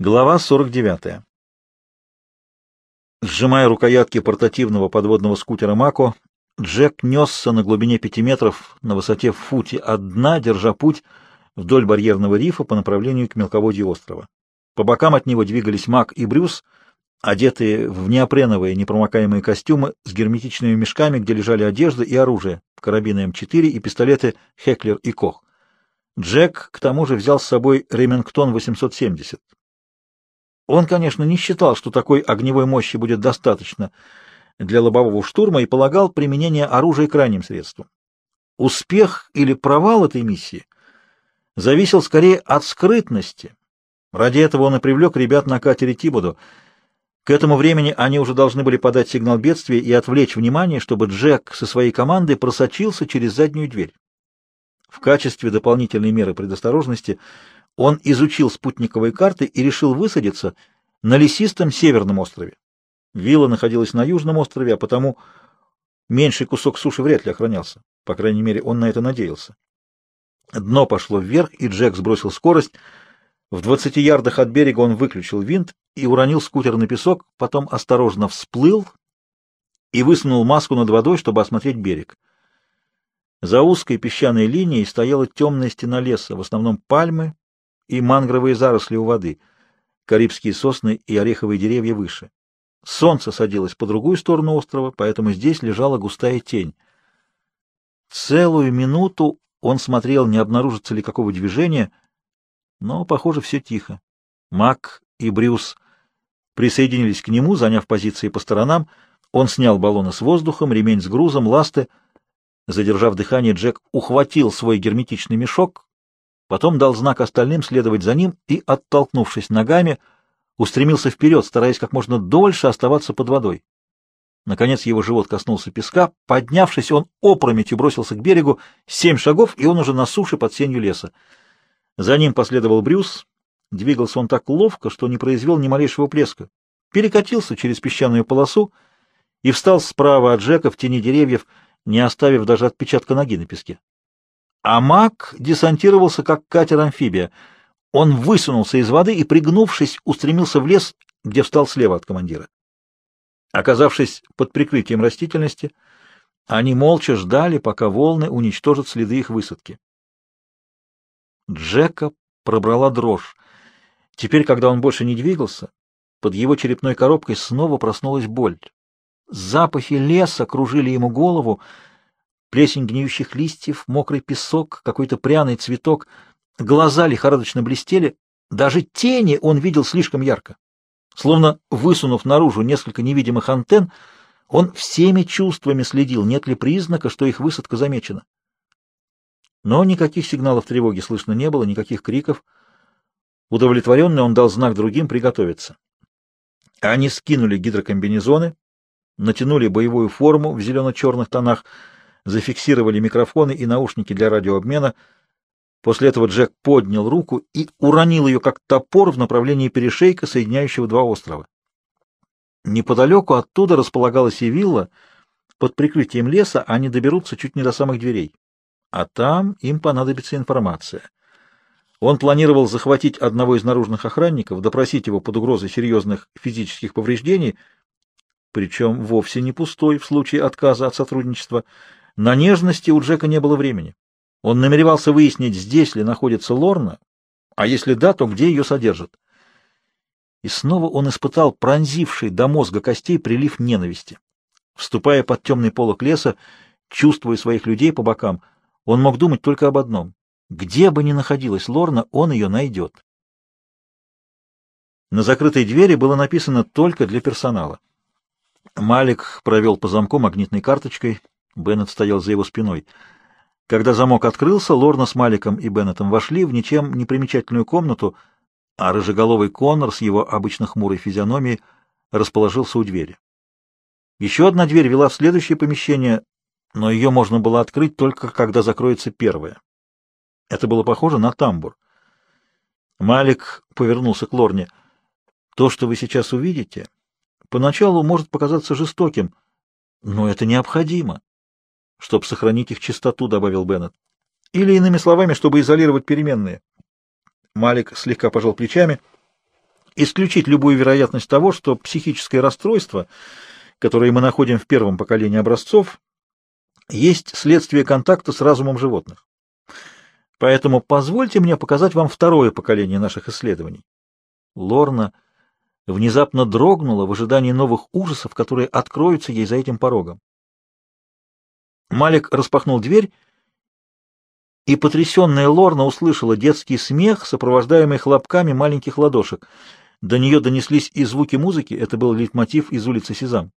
Глава 49. Сжимая рукоятки портативного подводного скутера Мако, Джек несся на глубине пяти метров на высоте в футе от дна, держа путь вдоль барьерного рифа по направлению к мелководью острова. По бокам от него двигались Мак и Брюс, одетые в неопреновые непромокаемые костюмы с герметичными мешками, где лежали одежда и оружие, карабины М4 и пистолеты Хеклер и Кох. Джек, к тому же, взял с собой Ремингтон 870. Он, конечно, не считал, что такой огневой мощи будет достаточно для лобового штурма и полагал применение оружия крайним средством. Успех или провал этой миссии зависел скорее от скрытности. Ради этого он и привлек ребят на катере Тибуду. К этому времени они уже должны были подать сигнал бедствия и отвлечь внимание, чтобы Джек со своей командой просочился через заднюю дверь. В качестве дополнительной меры предосторожности – он изучил спутниковые карты и решил высадиться на лесистом северном острове. Вилла находилась на южном острове, а потому меньший кусок суши вряд ли охранялся. По крайней мере, он на это надеялся. Дно пошло вверх, и Джек сбросил скорость. В двадцати ярдах от берега он выключил винт и уронил скутер на песок, потом осторожно всплыл и высунул маску над водой, чтобы осмотреть берег. За узкой песчаной линией стояла темная стена леса, в основном пальмы, и мангровые заросли у воды, карибские сосны и ореховые деревья выше. Солнце садилось по другую сторону острова, поэтому здесь лежала густая тень. Целую минуту он смотрел, не обнаружится ли какого движения, но, похоже, все тихо. Мак и Брюс присоединились к нему, заняв позиции по сторонам. Он снял баллоны с воздухом, ремень с грузом, ласты. Задержав дыхание, Джек ухватил свой герметичный мешок, Потом дал знак остальным следовать за ним и, оттолкнувшись ногами, устремился вперед, стараясь как можно дольше оставаться под водой. Наконец его живот коснулся песка. Поднявшись, он опрометью бросился к берегу. Семь шагов, и он уже на суше под сенью леса. За ним последовал Брюс. Двигался он так ловко, что не произвел ни малейшего плеска. Перекатился через песчаную полосу и встал справа от Джека в тени деревьев, не оставив даже отпечатка ноги на песке. А маг десантировался, как катер-амфибия. Он высунулся из воды и, пригнувшись, устремился в лес, где встал слева от командира. Оказавшись под прикрытием растительности, они молча ждали, пока волны уничтожат следы их высадки. Джека пробрала дрожь. Теперь, когда он больше не двигался, под его черепной коробкой снова проснулась боль. Запахи леса кружили ему голову, плесень гниющих листьев, мокрый песок, какой-то пряный цветок. Глаза лихорадочно блестели, даже тени он видел слишком ярко. Словно высунув наружу несколько невидимых антенн, он всеми чувствами следил, нет ли признака, что их высадка замечена. Но никаких сигналов тревоги слышно не было, никаких криков. Удовлетворенный он дал знак другим приготовиться. Они скинули гидрокомбинезоны, натянули боевую форму в зелено-черных тонах, зафиксировали микрофоны и наушники для радиообмена. После этого Джек поднял руку и уронил ее как топор в направлении перешейка, соединяющего два острова. Неподалеку оттуда располагалась и вилла. Под прикрытием леса они доберутся чуть не до самых дверей. А там им понадобится информация. Он планировал захватить одного из наружных охранников, допросить его под угрозой серьезных физических повреждений, причем вовсе не пустой в случае отказа от сотрудничества, на нежности у Джека не было времени. Он намеревался выяснить, здесь ли находится Лорна, а если да, то где ее содержат. И снова он испытал пронзивший до мозга костей прилив ненависти. Вступая под темный полок леса, чувствуя своих людей по бокам, он мог думать только об одном. Где бы ни находилась Лорна, он ее найдет. На закрытой двери было написано «Только для персонала». Малик провел по замку магнитной карточкой, Беннет стоял за его спиной. Когда замок открылся, Лорна с Маликом и Беннетом вошли в ничем не примечательную комнату, а рыжеголовый Коннор с его обычно хмурой физиономией расположился у двери. Еще одна дверь вела в следующее помещение, но ее можно было открыть только когда закроется первая. Это было похоже на тамбур. Малик повернулся к Лорне. «То, что вы сейчас увидите, поначалу может показаться жестоким, но это необходимо чтобы сохранить их чистоту, — добавил Беннет. Или, иными словами, чтобы изолировать переменные. Малик слегка пожал плечами. исключить любую вероятность того, что психическое расстройство, которое мы находим в первом поколении образцов, есть следствие контакта с разумом животных. Поэтому позвольте мне показать вам второе поколение наших исследований. Лорна внезапно дрогнула в ожидании новых ужасов, которые откроются ей за этим порогом. Малик распахнул дверь, и потрясенная Лорна услышала детский смех, сопровождаемый хлопками маленьких ладошек. До нее донеслись и звуки музыки, это был лейтмотив из улицы Сезам.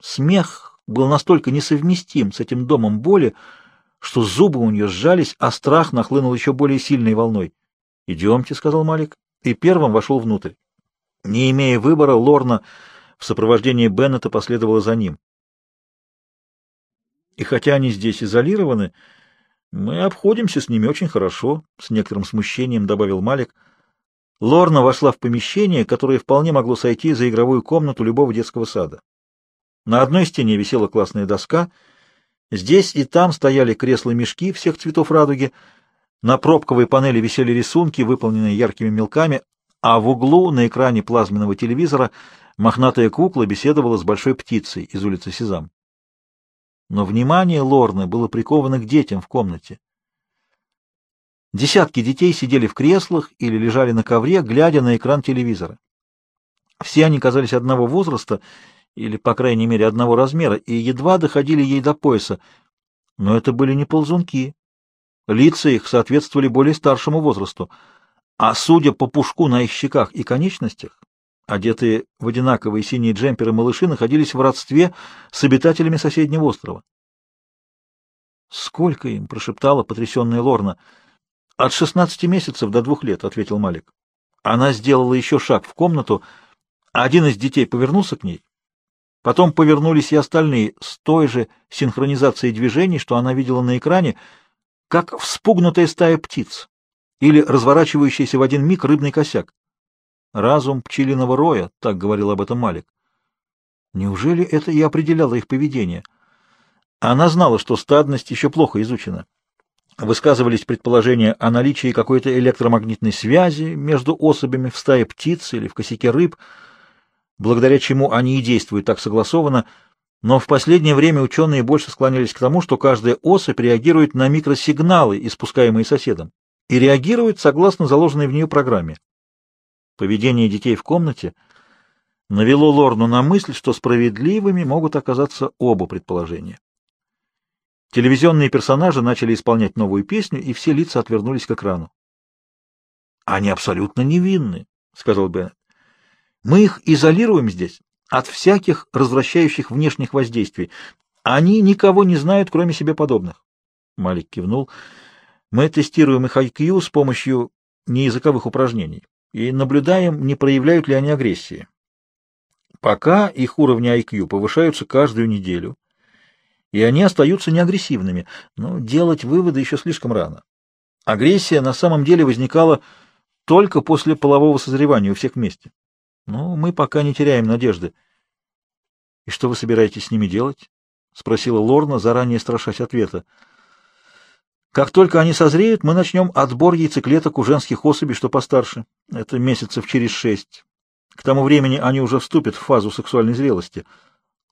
Смех был настолько несовместим с этим домом боли, что зубы у нее сжались, а страх нахлынул еще более сильной волной. «Идемте», — сказал Малик, и первым вошел внутрь. Не имея выбора, Лорна в сопровождении Беннета последовала за ним. И хотя они здесь изолированы, мы обходимся с ними очень хорошо, — с некоторым смущением добавил Малик. Лорна вошла в помещение, которое вполне могло сойти за игровую комнату любого детского сада. На одной стене висела классная доска, здесь и там стояли кресла-мешки всех цветов радуги, на пробковой панели висели рисунки, выполненные яркими мелками, а в углу на экране плазменного телевизора мохнатая кукла беседовала с большой птицей из улицы Сезам. Но внимание Лорны было приковано к детям в комнате. Десятки детей сидели в креслах или лежали на ковре, глядя на экран телевизора. Все они казались одного возраста, или, по крайней мере, одного размера, и едва доходили ей до пояса. Но это были не ползунки. Лица их соответствовали более старшему возрасту — а судя по пушку на их щеках и конечностях, одетые в одинаковые синие джемперы малыши находились в родстве с обитателями соседнего острова. «Сколько им?» — прошептала потрясенная Лорна. «От шестнадцати месяцев до двух лет», — ответил Малик. Она сделала еще шаг в комнату. Один из детей повернулся к ней. Потом повернулись и остальные с той же синхронизацией движений, что она видела на экране, как вспугнутая стая птиц или разворачивающийся в один миг рыбный косяк. Разум пчелиного роя, так говорил об этом Малик. Неужели это и определяло их поведение? Она знала, что стадность еще плохо изучена. Высказывались предположения о наличии какой-то электромагнитной связи между особями в стае птиц или в косяке рыб, благодаря чему они и действуют так согласованно, но в последнее время ученые больше склонялись к тому, что каждая особь реагирует на микросигналы, испускаемые соседом и реагирует согласно заложенной в нее программе. Поведение детей в комнате навело Лорну на мысль, что справедливыми могут оказаться оба предположения. Телевизионные персонажи начали исполнять новую песню, и все лица отвернулись к экрану. «Они абсолютно невинны», — сказал Беннет. «Мы их изолируем здесь от всяких развращающих внешних воздействий. Они никого не знают, кроме себе подобных». Малик кивнул. Мы тестируем их IQ с помощью неязыковых упражнений и наблюдаем, не проявляют ли они агрессии. Пока их уровни IQ повышаются каждую неделю, и они остаются неагрессивными, но делать выводы еще слишком рано. Агрессия на самом деле возникала только после полового созревания у всех вместе. Но мы пока не теряем надежды. — И что вы собираетесь с ними делать? — спросила Лорна, заранее страшась ответа. Как только они созреют, мы начнем отбор яйцеклеток у женских особей, что постарше. Это месяцев через шесть. К тому времени они уже вступят в фазу сексуальной зрелости.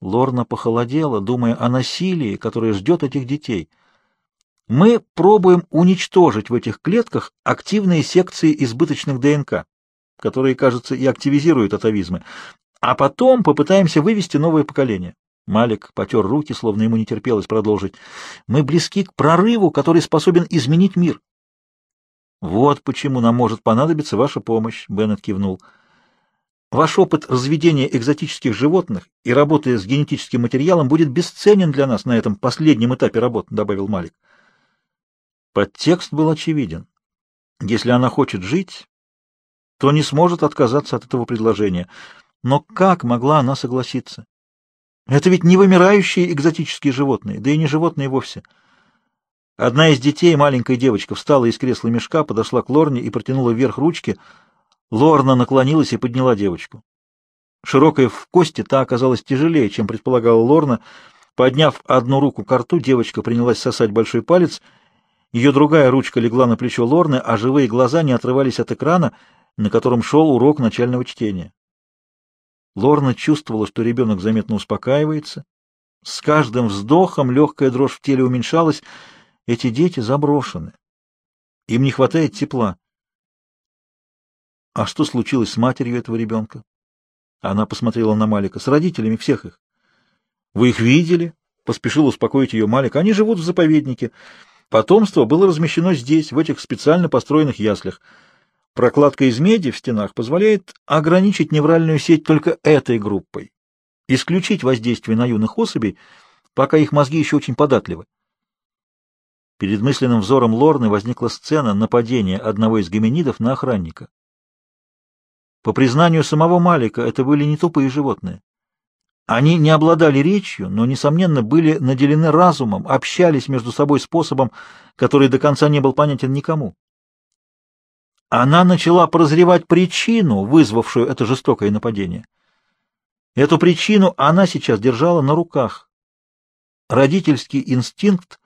Лорна похолодела, думая о насилии, которое ждет этих детей. Мы пробуем уничтожить в этих клетках активные секции избыточных ДНК, которые, кажется, и активизируют атовизмы, а потом попытаемся вывести новое поколение. Малик потер руки, словно ему не терпелось продолжить. «Мы близки к прорыву, который способен изменить мир». «Вот почему нам может понадобиться ваша помощь», — Беннет кивнул. «Ваш опыт разведения экзотических животных и работы с генетическим материалом будет бесценен для нас на этом последнем этапе работы», — добавил Малик. Подтекст был очевиден. Если она хочет жить, то не сможет отказаться от этого предложения. Но как могла она согласиться? Это ведь не вымирающие экзотические животные, да и не животные вовсе. Одна из детей, маленькая девочка, встала из кресла мешка, подошла к Лорне и протянула вверх ручки. Лорна наклонилась и подняла девочку. Широкая в кости, та оказалась тяжелее, чем предполагала Лорна. Подняв одну руку к рту, девочка принялась сосать большой палец. Ее другая ручка легла на плечо Лорны, а живые глаза не отрывались от экрана, на котором шел урок начального чтения. Лорна чувствовала, что ребенок заметно успокаивается. С каждым вздохом легкая дрожь в теле уменьшалась. Эти дети заброшены. Им не хватает тепла. А что случилось с матерью этого ребенка? Она посмотрела на Малика. С родителями всех их. Вы их видели? Поспешил успокоить ее Малик. Они живут в заповеднике. Потомство было размещено здесь, в этих специально построенных яслях. Прокладка из меди в стенах позволяет ограничить невральную сеть только этой группой, исключить воздействие на юных особей, пока их мозги еще очень податливы. Перед мысленным взором Лорны возникла сцена нападения одного из гоминидов на охранника. По признанию самого Малика, это были не тупые животные. Они не обладали речью, но, несомненно, были наделены разумом, общались между собой способом, который до конца не был понятен никому. Она начала прозревать причину, вызвавшую это жестокое нападение. Эту причину она сейчас держала на руках. Родительский инстинкт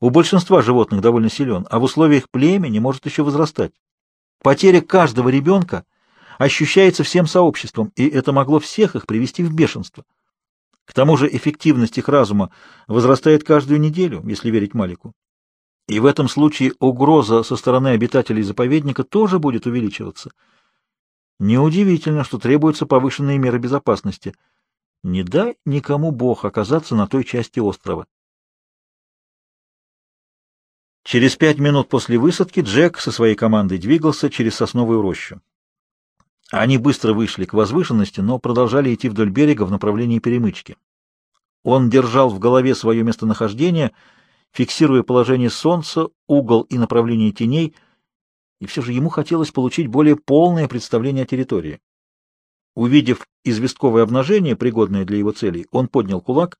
у большинства животных довольно силен, а в условиях племени может еще возрастать. Потеря каждого ребенка ощущается всем сообществом, и это могло всех их привести в бешенство. К тому же эффективность их разума возрастает каждую неделю, если верить Малику. И в этом случае угроза со стороны обитателей заповедника тоже будет увеличиваться. Неудивительно, что требуются повышенные меры безопасности. Не дай никому Бог оказаться на той части острова. Через пять минут после высадки Джек со своей командой двигался через сосновую рощу. Они быстро вышли к возвышенности, но продолжали идти вдоль берега в направлении перемычки. Он держал в голове свое местонахождение — фиксируя положение Солнца, угол и направление теней, и все же ему хотелось получить более полное представление о территории. Увидев известковое обнажение, пригодное для его целей, он поднял кулак.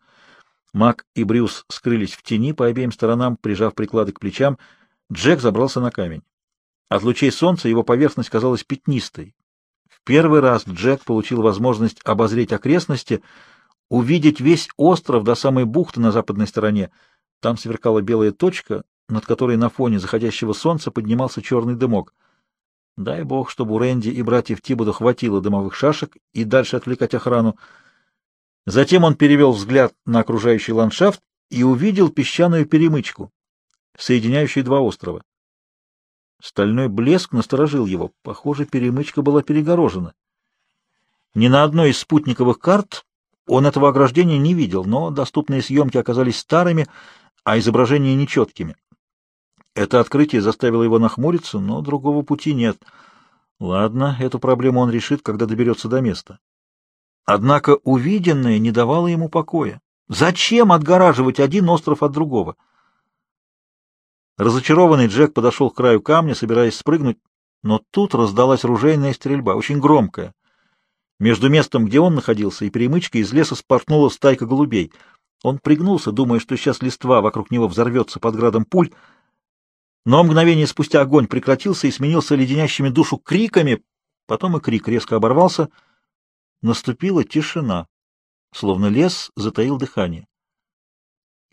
Мак и Брюс скрылись в тени по обеим сторонам, прижав приклады к плечам. Джек забрался на камень. От лучей солнца его поверхность казалась пятнистой. В первый раз Джек получил возможность обозреть окрестности, увидеть весь остров до самой бухты на западной стороне — там сверкала белая точка, над которой на фоне заходящего солнца поднимался черный дымок. Дай бог, чтобы у Рэнди и братьев Тибуда хватило дымовых шашек и дальше отвлекать охрану. Затем он перевел взгляд на окружающий ландшафт и увидел песчаную перемычку, соединяющую два острова. Стальной блеск насторожил его. Похоже, перемычка была перегорожена. Ни на одной из спутниковых карт он этого ограждения не видел, но доступные съемки оказались старыми, а изображения нечеткими. Это открытие заставило его нахмуриться, но другого пути нет. Ладно, эту проблему он решит, когда доберется до места. Однако увиденное не давало ему покоя. Зачем отгораживать один остров от другого? Разочарованный Джек подошел к краю камня, собираясь спрыгнуть, но тут раздалась ружейная стрельба, очень громкая. Между местом, где он находился, и перемычкой из леса спорхнула стайка голубей — он пригнулся, думая, что сейчас листва вокруг него взорвется под градом пуль, но мгновение спустя огонь прекратился и сменился леденящими душу криками, потом и крик резко оборвался. Наступила тишина, словно лес затаил дыхание.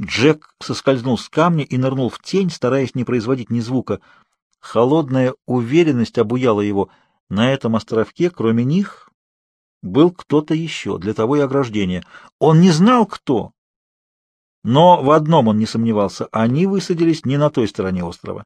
Джек соскользнул с камня и нырнул в тень, стараясь не производить ни звука. Холодная уверенность обуяла его. На этом островке, кроме них, был кто-то еще, для того и ограждение. Он не знал, кто, но в одном он не сомневался — они высадились не на той стороне острова.